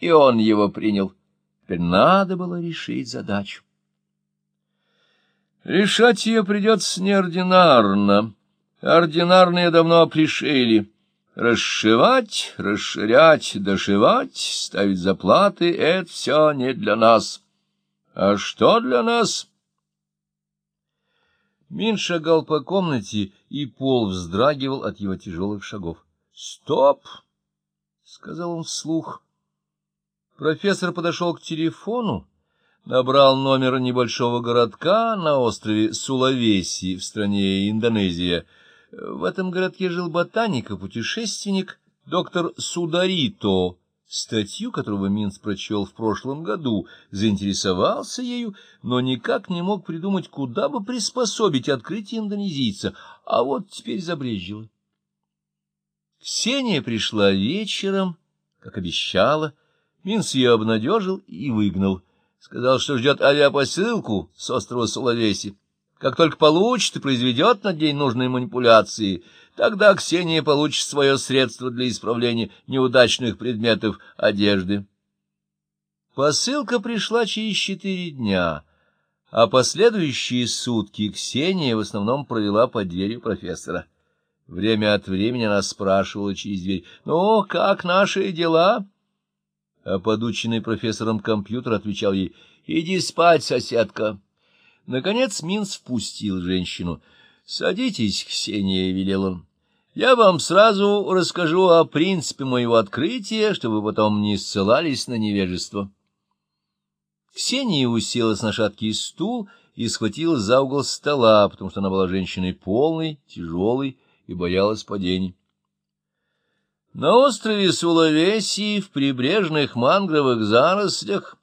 и он его принял. Теперь надо было решить задачу. Решать ее придется неординарно. Ординарные давно пришили. Расшивать, расширять, дошивать, ставить заплаты — это все не для нас. А что для нас? Мин шагал по комнате, и пол вздрагивал от его тяжелых шагов. — Стоп! — сказал он вслух. Профессор подошел к телефону, набрал номер небольшого городка на острове Сулавеси в стране Индонезия — в этом городке жил ботаник и путешественник доктор Сударито, статью которого Минц прочел в прошлом году, заинтересовался ею, но никак не мог придумать, куда бы приспособить открытие индонезийца, а вот теперь забрежило. Ксения пришла вечером, как обещала, Минц ее обнадежил и выгнал. Сказал, что ждет авиапосылку с острова Сулавеси. Как только получит и произведет над ней нужные манипуляции, тогда Ксения получит свое средство для исправления неудачных предметов одежды. Посылка пришла через четыре дня, а последующие сутки Ксения в основном провела под дверью профессора. Время от времени она спрашивала через дверь, «Ну, как наши дела?» А подученный профессором компьютер отвечал ей, «Иди спать, соседка». Наконец Минц впустил женщину. — Садитесь, Ксения, — велел он. — Я вам сразу расскажу о принципе моего открытия, чтобы потом не ссылались на невежество. Ксения уселась на шаткий стул и схватилась за угол стола, потому что она была женщиной полной, тяжелой и боялась падений. На острове Сулавеси, в прибрежных мангровых зарослях,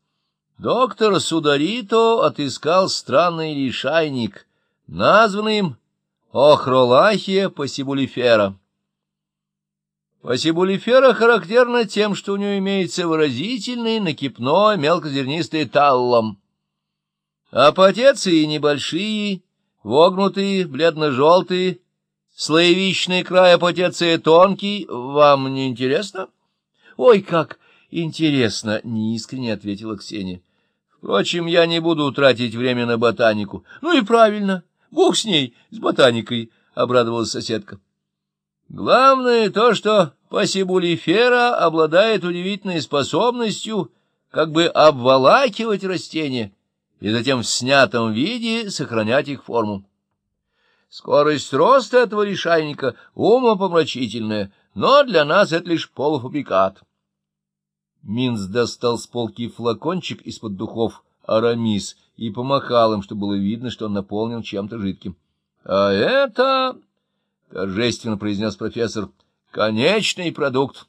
Доктор Сударито отыскал странный лишайник, названный им Охролахия пассибулифера. Пассибулифера характерна тем, что у нее имеется выразительный накипной мелкозернистый таллом. Апотеции небольшие, вогнутые, бледно-желтые, слоевичный край апотеции тонкий. Вам не интересно? Ой, как интересно, — неискренне ответила Ксения. Впрочем, я не буду тратить время на ботанику. Ну и правильно, бог с ней, с ботаникой, — обрадовалась соседка. Главное то, что пассибулифера обладает удивительной способностью как бы обволакивать растения и затем в снятом виде сохранять их форму. Скорость роста этого лишайника умопомрачительная, но для нас это лишь полуфабрикат. Минц достал с полки флакончик из-под духов «Арамис» и помахал им, чтобы было видно, что он наполнен чем-то жидким. — А это, — торжественно произнес профессор, — конечный продукт.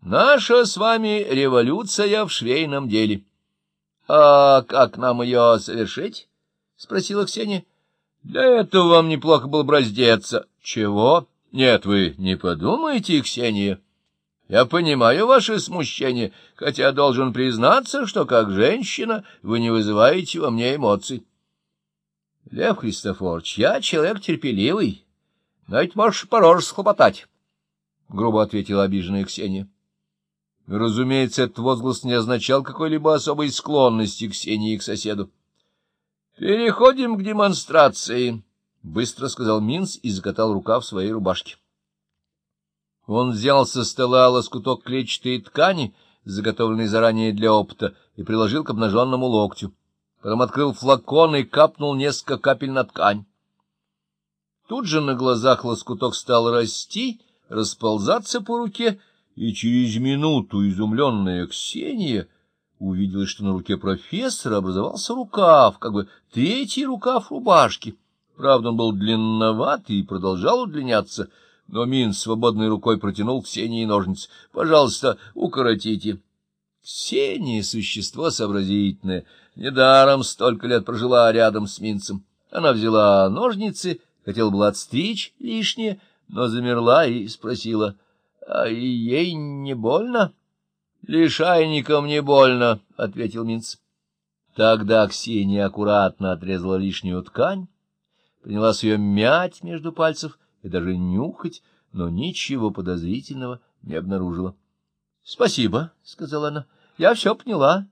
Наша с вами революция в швейном деле. — А как нам ее совершить? — спросила Ксения. — Для этого вам неплохо было бы раздеться. — Чего? — Нет, вы не подумайте, Ксения. — я понимаю ваше смущение, хотя должен признаться, что как женщина вы не вызываете во мне эмоций. — Лев Христофорович, я человек терпеливый, но ведь можешь пороже схлопотать, — грубо ответила обиженная Ксения. Разумеется, этот возглас не означал какой-либо особой склонности Ксении к соседу. — Переходим к демонстрации, — быстро сказал Минц и закатал рукав своей рубашки. Он взял со стола лоскуток клетчатой ткани, заготовленный заранее для опыта, и приложил к обнаженному локтю. Потом открыл флакон и капнул несколько капель на ткань. Тут же на глазах лоскуток стал расти, расползаться по руке, и через минуту изумленная Ксения увидела, что на руке профессора образовался рукав, как бы третий рукав рубашки. Правда, он был длинноватый и продолжал удлиняться — но Мин свободной рукой протянул Ксении ножницы. — Пожалуйста, укоротите. Ксения — существо сообразительное. Недаром столько лет прожила рядом с Минцем. Она взяла ножницы, хотела была отстричь лишнее, но замерла и спросила, — А ей не больно? — Лишайникам не больно, — ответил Минц. Тогда Ксения аккуратно отрезала лишнюю ткань, принялась ее мять между пальцев — и даже нюхать, но ничего подозрительного не обнаружила. — Спасибо, — сказала она. Я все поняла.